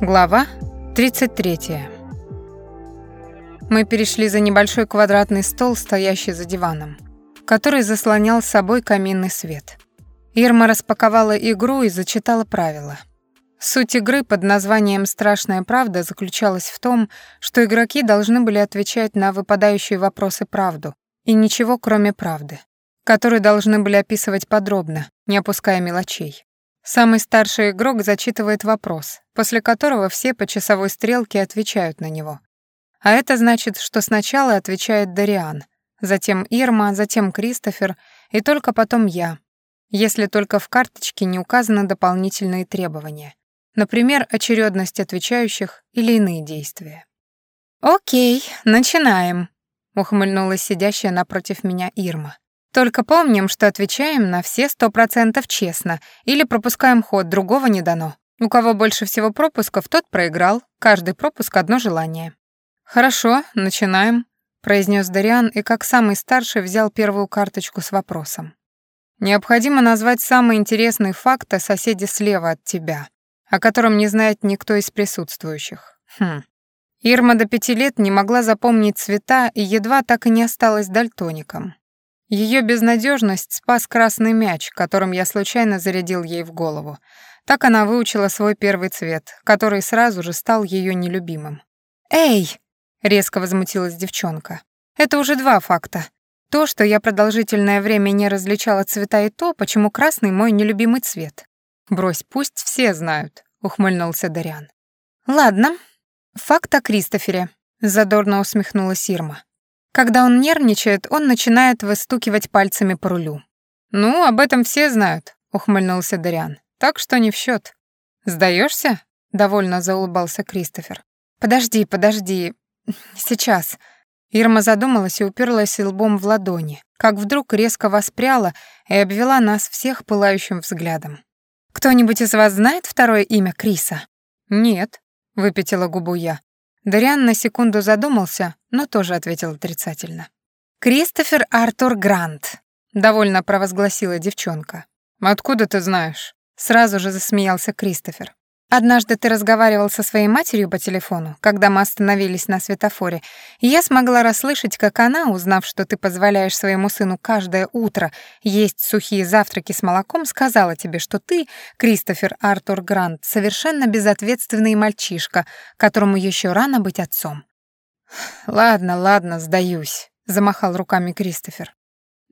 Глава 33. Мы перешли за небольшой квадратный стол, стоящий за диваном, который заслонял собой каминный свет. Ирма распаковала игру и зачитала правила. Суть игры под названием «Страшная правда» заключалась в том, что игроки должны были отвечать на выпадающие вопросы правду, и ничего кроме правды, которые должны были описывать подробно, не опуская мелочей. Самый старший игрок зачитывает вопрос, после которого все по часовой стрелке отвечают на него. А это значит, что сначала отвечает Дариан, затем Ирма, затем Кристофер и только потом я, если только в карточке не указаны дополнительные требования. Например, очередность отвечающих или иные действия. «Окей, начинаем», — ухмыльнулась сидящая напротив меня Ирма. Только помним, что отвечаем на все сто процентов честно или пропускаем ход, другого не дано. У кого больше всего пропусков, тот проиграл. Каждый пропуск — одно желание. «Хорошо, начинаем», — произнес Дариан и как самый старший взял первую карточку с вопросом. «Необходимо назвать самый интересный факт о соседе слева от тебя, о котором не знает никто из присутствующих. Хм. Ирма до пяти лет не могла запомнить цвета и едва так и не осталась дальтоником. Ее безнадежность спас красный мяч, которым я случайно зарядил ей в голову. Так она выучила свой первый цвет, который сразу же стал ее нелюбимым. «Эй!» — резко возмутилась девчонка. «Это уже два факта. То, что я продолжительное время не различала цвета, и то, почему красный — мой нелюбимый цвет. Брось, пусть все знают», — ухмыльнулся Дариан. «Ладно. Факт о Кристофере», — задорно усмехнулась Ирма. Когда он нервничает, он начинает выстукивать пальцами по рулю. «Ну, об этом все знают», — ухмыльнулся Дариан. «Так что не в счет. Сдаешься? довольно заулыбался Кристофер. «Подожди, подожди. Сейчас». Ирма задумалась и уперлась лбом в ладони, как вдруг резко воспряла и обвела нас всех пылающим взглядом. «Кто-нибудь из вас знает второе имя Криса?» «Нет», — выпятила губу я. Дариан на секунду задумался, но тоже ответил отрицательно. «Кристофер Артур Грант», — довольно провозгласила девчонка. «Откуда ты знаешь?» — сразу же засмеялся Кристофер. Однажды ты разговаривал со своей матерью по телефону, когда мы остановились на светофоре, и я смогла расслышать, как она, узнав, что ты позволяешь своему сыну каждое утро есть сухие завтраки с молоком, сказала тебе, что ты, Кристофер Артур Грант, совершенно безответственный мальчишка, которому еще рано быть отцом. «Ладно, ладно, сдаюсь», — замахал руками Кристофер.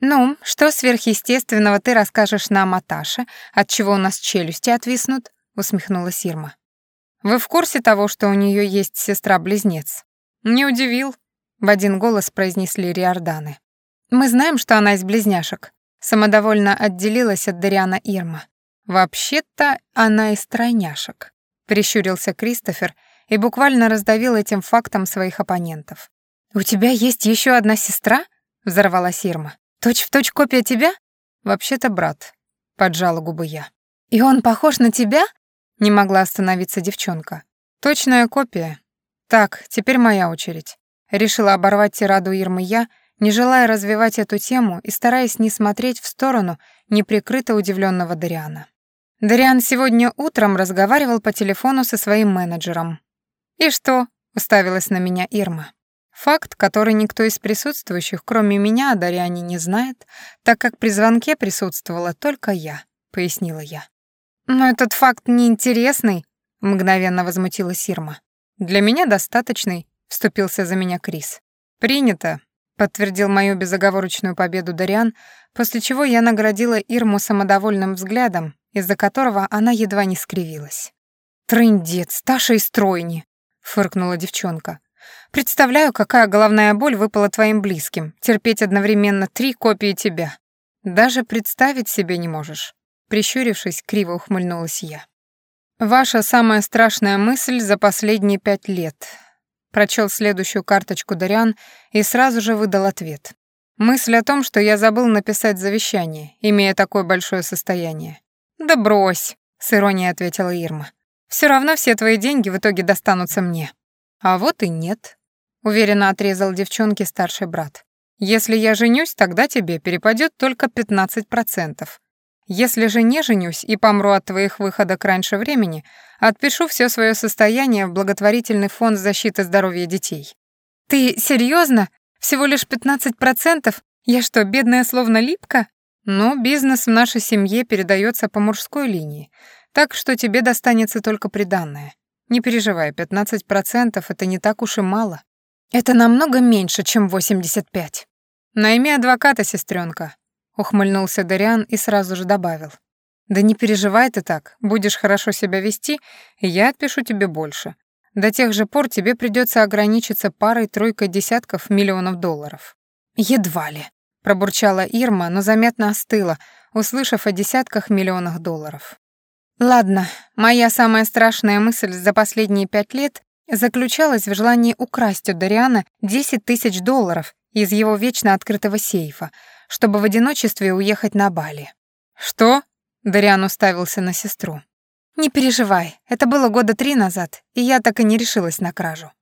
«Ну, что сверхъестественного ты расскажешь нам о Таше, от чего у нас челюсти отвиснут?» Усмехнулась Ирма. Вы в курсе того, что у нее есть сестра-близнец? Не удивил, в один голос произнесли Риорданы. Мы знаем, что она из близняшек. Самодовольно отделилась от Дариана Ирма. Вообще-то она из тройняшек, прищурился Кристофер и буквально раздавил этим фактом своих оппонентов. У тебя есть еще одна сестра? взорвалась Ирма. Точь в точь копия тебя? Вообще-то брат, поджала губы я. И он похож на тебя? Не могла остановиться девчонка. Точная копия. Так, теперь моя очередь. Решила оборвать тираду Ирмы я, не желая развивать эту тему и стараясь не смотреть в сторону неприкрыто удивленного Дариана. Дариан сегодня утром разговаривал по телефону со своим менеджером. «И что?» — уставилась на меня Ирма. Факт, который никто из присутствующих, кроме меня, о Дариане не знает, так как при звонке присутствовала только я, пояснила я. «Но этот факт неинтересный», — мгновенно возмутилась Ирма. «Для меня достаточный», — вступился за меня Крис. «Принято», — подтвердил мою безоговорочную победу Дариан, после чего я наградила Ирму самодовольным взглядом, из-за которого она едва не скривилась. «Трындец, Сташа из стройни», — фыркнула девчонка. «Представляю, какая головная боль выпала твоим близким, терпеть одновременно три копии тебя. Даже представить себе не можешь». Прищурившись, криво ухмыльнулась я. «Ваша самая страшная мысль за последние пять лет», прочел следующую карточку Дариан и сразу же выдал ответ. «Мысль о том, что я забыл написать завещание, имея такое большое состояние». «Да брось», — с иронией ответила Ирма. «Все равно все твои деньги в итоге достанутся мне». «А вот и нет», — уверенно отрезал девчонке старший брат. «Если я женюсь, тогда тебе перепадет только 15%. Если же не женюсь и помру от твоих выходок раньше времени, отпишу все свое состояние в благотворительный фонд защиты здоровья детей. Ты серьезно? Всего лишь 15%? Я что, бедная словно липка? Но бизнес в нашей семье передается по мужской линии, так что тебе достанется только приданное. Не переживай, 15% — это не так уж и мало. Это намного меньше, чем 85. Найми адвоката, сестренка, ухмыльнулся Дариан и сразу же добавил. Да не переживай ты так, будешь хорошо себя вести, и я отпишу тебе больше. До тех же пор тебе придется ограничиться парой-тройкой десятков миллионов долларов. Едва ли, пробурчала Ирма, но заметно остыла, услышав о десятках миллионах долларов. Ладно, моя самая страшная мысль за последние пять лет заключалась в желании украсть у Дариана 10 тысяч долларов из его вечно открытого сейфа, чтобы в одиночестве уехать на Бали. «Что?» — Дариан уставился на сестру. «Не переживай, это было года три назад, и я так и не решилась на кражу».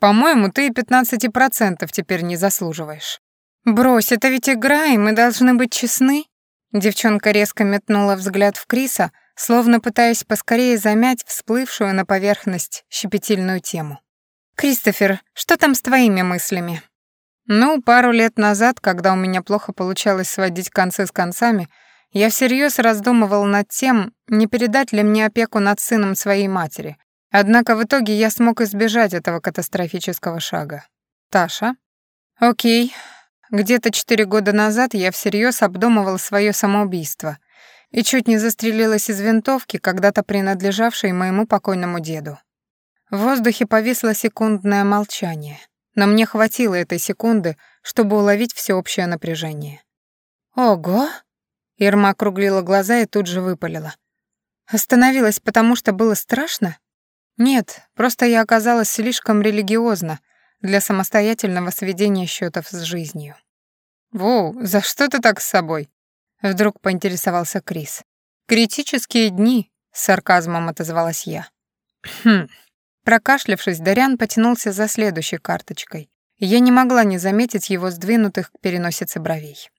«По-моему, ты и 15% теперь не заслуживаешь». «Брось, это ведь игра, и мы должны быть честны». Девчонка резко метнула взгляд в Криса, словно пытаясь поскорее замять всплывшую на поверхность щепетильную тему. «Кристофер, что там с твоими мыслями?» «Ну, пару лет назад, когда у меня плохо получалось сводить концы с концами, я всерьез раздумывал над тем, не передать ли мне опеку над сыном своей матери. Однако в итоге я смог избежать этого катастрофического шага. Таша? Окей, где-то четыре года назад я всерьез обдумывал свое самоубийство и чуть не застрелилась из винтовки, когда-то принадлежавшей моему покойному деду. В воздухе повисло секундное молчание, но мне хватило этой секунды, чтобы уловить всеобщее напряжение. «Ого!» — Ирма округлила глаза и тут же выпалила. «Остановилась, потому что было страшно?» «Нет, просто я оказалась слишком религиозна для самостоятельного сведения счетов с жизнью». «Воу, за что ты так с собой?» Вдруг поинтересовался Крис. «Критические дни», — с сарказмом отозвалась я. «Хм». Прокашлявшись, Дарян потянулся за следующей карточкой. я не могла не заметить его сдвинутых к переносице бровей.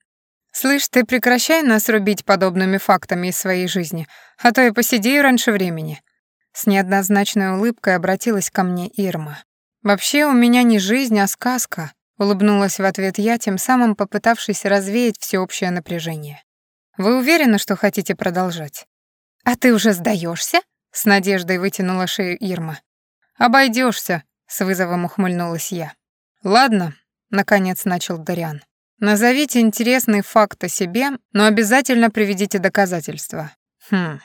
«Слышь, ты прекращай нас рубить подобными фактами из своей жизни, а то я посидею раньше времени». С неоднозначной улыбкой обратилась ко мне Ирма. «Вообще у меня не жизнь, а сказка. Улыбнулась в ответ я, тем самым попытавшись развеять всеобщее напряжение. «Вы уверены, что хотите продолжать?» «А ты уже сдаешься? с надеждой вытянула шею Ирма. Обойдешься, с вызовом ухмыльнулась я. «Ладно», — наконец начал Дариан. «Назовите интересный факт о себе, но обязательно приведите доказательства». «Хм.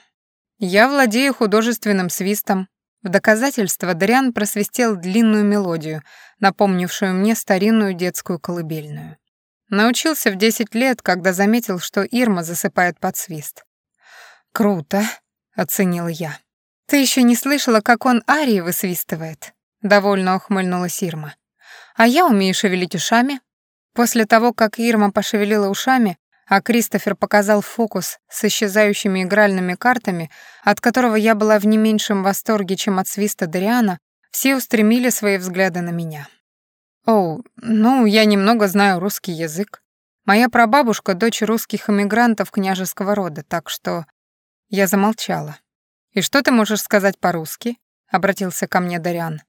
Я владею художественным свистом, в доказательство Дариан просвистел длинную мелодию, напомнившую мне старинную детскую колыбельную. Научился в 10 лет, когда заметил, что Ирма засыпает под свист. «Круто», — оценила я. «Ты еще не слышала, как он арии высвистывает?» — довольно ухмыльнулась Ирма. «А я умею шевелить ушами». После того, как Ирма пошевелила ушами, а Кристофер показал фокус с исчезающими игральными картами, от которого я была в не меньшем восторге, чем от свиста Дариана, все устремили свои взгляды на меня. «Оу, ну, я немного знаю русский язык. Моя прабабушка — дочь русских эмигрантов княжеского рода, так что...» Я замолчала. «И что ты можешь сказать по-русски?» — обратился ко мне Дариан.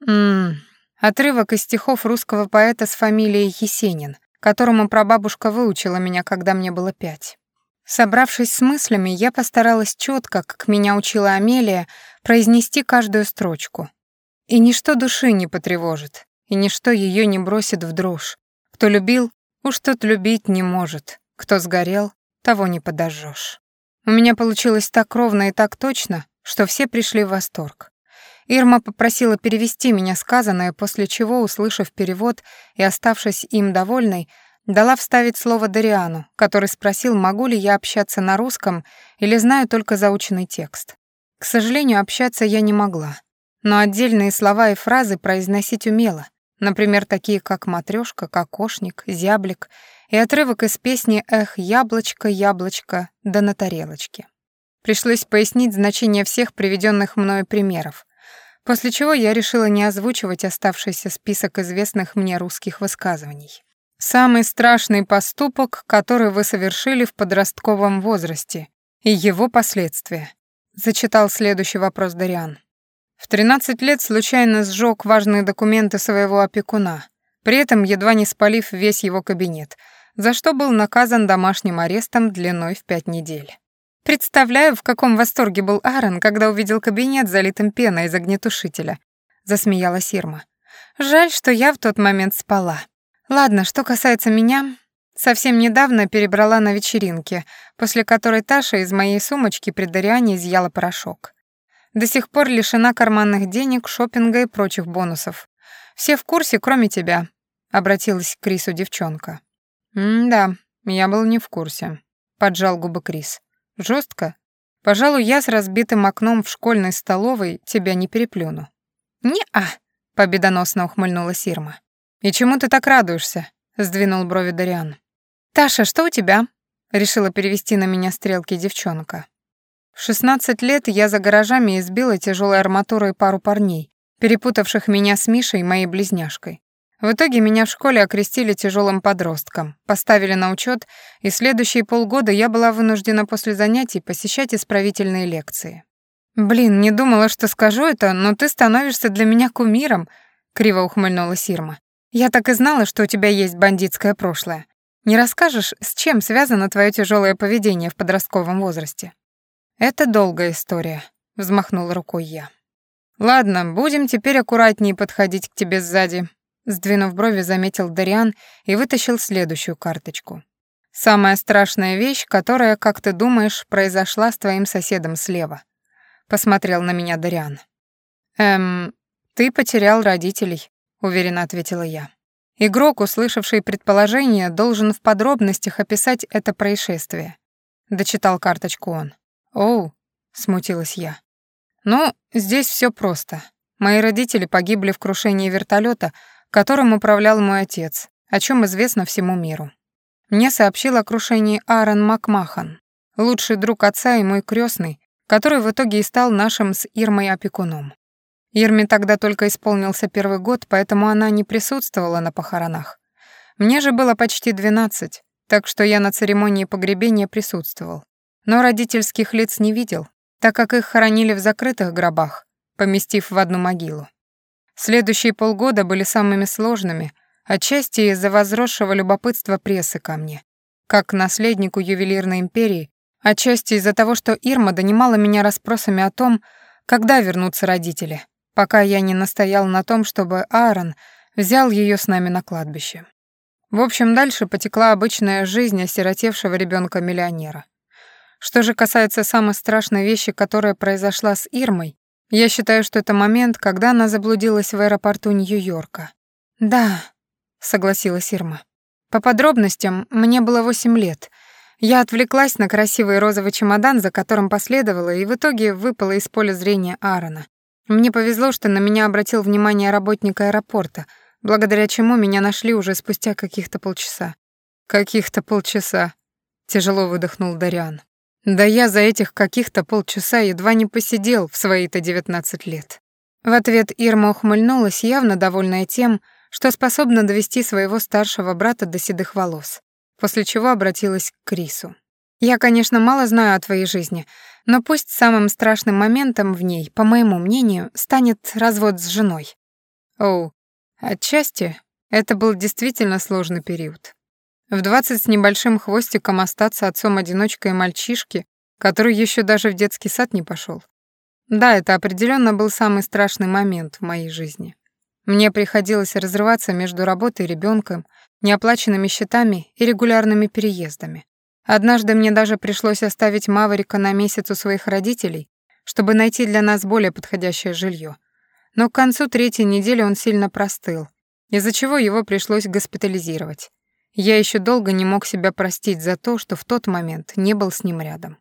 «Ммм, отрывок из стихов русского поэта с фамилией Есенин, которому прабабушка выучила меня, когда мне было пять. Собравшись с мыслями, я постаралась четко, как меня учила Амелия, произнести каждую строчку. И ничто души не потревожит, и ничто ее не бросит в дрожь. Кто любил, уж тот любить не может. Кто сгорел, того не подожжешь. У меня получилось так ровно и так точно, что все пришли в восторг. Ирма попросила перевести меня сказанное, после чего, услышав перевод и оставшись им довольной, дала вставить слово Дариану, который спросил, могу ли я общаться на русском или знаю только заученный текст. К сожалению, общаться я не могла, но отдельные слова и фразы произносить умела, например, такие как «матрёшка», «кокошник», «зяблик» и отрывок из песни «Эх, яблочко, яблочко, да на тарелочке». Пришлось пояснить значение всех приведенных мною примеров, После чего я решила не озвучивать оставшийся список известных мне русских высказываний. Самый страшный поступок, который вы совершили в подростковом возрасте, и его последствия. Зачитал следующий вопрос Дариан. В 13 лет случайно сжег важные документы своего опекуна, при этом едва не спалив весь его кабинет, за что был наказан домашним арестом длиной в пять недель. Представляю, в каком восторге был Аарон, когда увидел кабинет, залитым пеной из огнетушителя. Засмеялась Ирма. Жаль, что я в тот момент спала. Ладно, что касается меня, совсем недавно перебрала на вечеринке, после которой Таша из моей сумочки при Дариане изъяла порошок. До сих пор лишена карманных денег, шопинга и прочих бонусов. Все в курсе, кроме тебя, обратилась к Крису девчонка. «М-да, я был не в курсе», — поджал губы Крис. Жестко? Пожалуй, я с разбитым окном в школьной столовой тебя не переплюну». «Не-а», — победоносно ухмыльнулась Ирма. «И чему ты так радуешься?» — сдвинул брови Дариан. «Таша, что у тебя?» — решила перевести на меня стрелки девчонка. В 16 лет я за гаражами избила тяжелой арматурой пару парней, перепутавших меня с Мишей, моей близняшкой. В итоге меня в школе окрестили тяжелым подростком, поставили на учет, и следующие полгода я была вынуждена после занятий посещать исправительные лекции. «Блин, не думала, что скажу это, но ты становишься для меня кумиром», — криво ухмыльнулась Ирма. «Я так и знала, что у тебя есть бандитское прошлое. Не расскажешь, с чем связано твое тяжелое поведение в подростковом возрасте?» «Это долгая история», — взмахнула рукой я. «Ладно, будем теперь аккуратнее подходить к тебе сзади, Сдвинув брови, заметил Дариан и вытащил следующую карточку. «Самая страшная вещь, которая, как ты думаешь, произошла с твоим соседом слева», — посмотрел на меня Дариан. «Эм, ты потерял родителей», — уверенно ответила я. Игрок, услышавший предположение, должен в подробностях описать это происшествие. Дочитал карточку он. «Оу», — смутилась я. «Ну, здесь все просто. Мои родители погибли в крушении вертолета, которым управлял мой отец, о чем известно всему миру. Мне сообщил о крушении Аарон Макмахан, лучший друг отца и мой крестный, который в итоге и стал нашим с Ирмой опекуном. Ирме тогда только исполнился первый год, поэтому она не присутствовала на похоронах. Мне же было почти 12, так что я на церемонии погребения присутствовал. Но родительских лиц не видел, так как их хоронили в закрытых гробах, поместив в одну могилу. Следующие полгода были самыми сложными, отчасти из-за возросшего любопытства прессы ко мне, как к наследнику ювелирной империи, отчасти из-за того, что Ирма донимала меня расспросами о том, когда вернутся родители, пока я не настоял на том, чтобы Аарон взял ее с нами на кладбище. В общем, дальше потекла обычная жизнь осиротевшего ребенка миллионера. Что же касается самой страшной вещи, которая произошла с Ирмой, я считаю, что это момент, когда она заблудилась в аэропорту Нью-Йорка. Да, согласилась Ирма. По подробностям, мне было восемь лет. Я отвлеклась на красивый розовый чемодан, за которым последовала, и в итоге выпала из поля зрения Аарона. Мне повезло, что на меня обратил внимание работник аэропорта, благодаря чему меня нашли уже спустя каких-то полчаса. Каких-то полчаса, тяжело выдохнул Дариан. Да я за этих каких-то полчаса едва не посидел в свои-то девятнадцать лет. В ответ Ирма ухмыльнулась, явно довольная тем, что способна довести своего старшего брата до седых волос, после чего обратилась к Крису. «Я, конечно, мало знаю о твоей жизни, но пусть самым страшным моментом в ней, по моему мнению, станет развод с женой». Оу, отчасти это был действительно сложный период. В двадцать с небольшим хвостиком остаться отцом-одиночкой мальчишки, который еще даже в детский сад не пошел. Да, это определенно был самый страшный момент в моей жизни. Мне приходилось разрываться между работой и ребенком, неоплаченными счетами и регулярными переездами. Однажды мне даже пришлось оставить Маврика на месяц у своих родителей, чтобы найти для нас более подходящее жилье. Но к концу третьей недели он сильно простыл, из-за чего его пришлось госпитализировать. Я еще долго не мог себя простить за то, что в тот момент не был с ним рядом.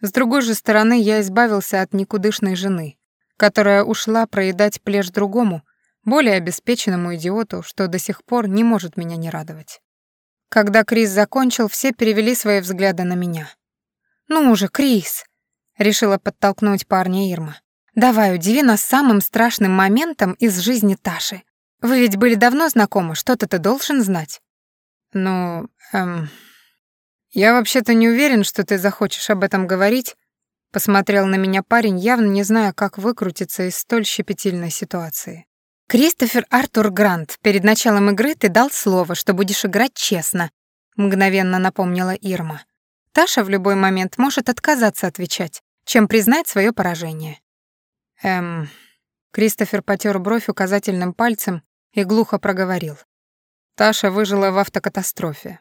С другой же стороны, я избавился от никудышной жены, которая ушла проедать плешь другому, более обеспеченному идиоту, что до сих пор не может меня не радовать. Когда Крис закончил, все перевели свои взгляды на меня. «Ну уже, Крис!» — решила подтолкнуть парня Ирма. «Давай, удиви нас самым страшным моментом из жизни Таши. Вы ведь были давно знакомы, что-то ты должен знать». Ну, эм... Я вообще-то не уверен, что ты захочешь об этом говорить, посмотрел на меня парень, явно не зная, как выкрутиться из столь щепетильной ситуации. Кристофер Артур Грант, перед началом игры ты дал слово, что будешь играть честно, мгновенно напомнила Ирма. Таша в любой момент может отказаться отвечать, чем признать свое поражение. Эм, Кристофер потер бровь указательным пальцем и глухо проговорил. Таша выжила в автокатастрофе.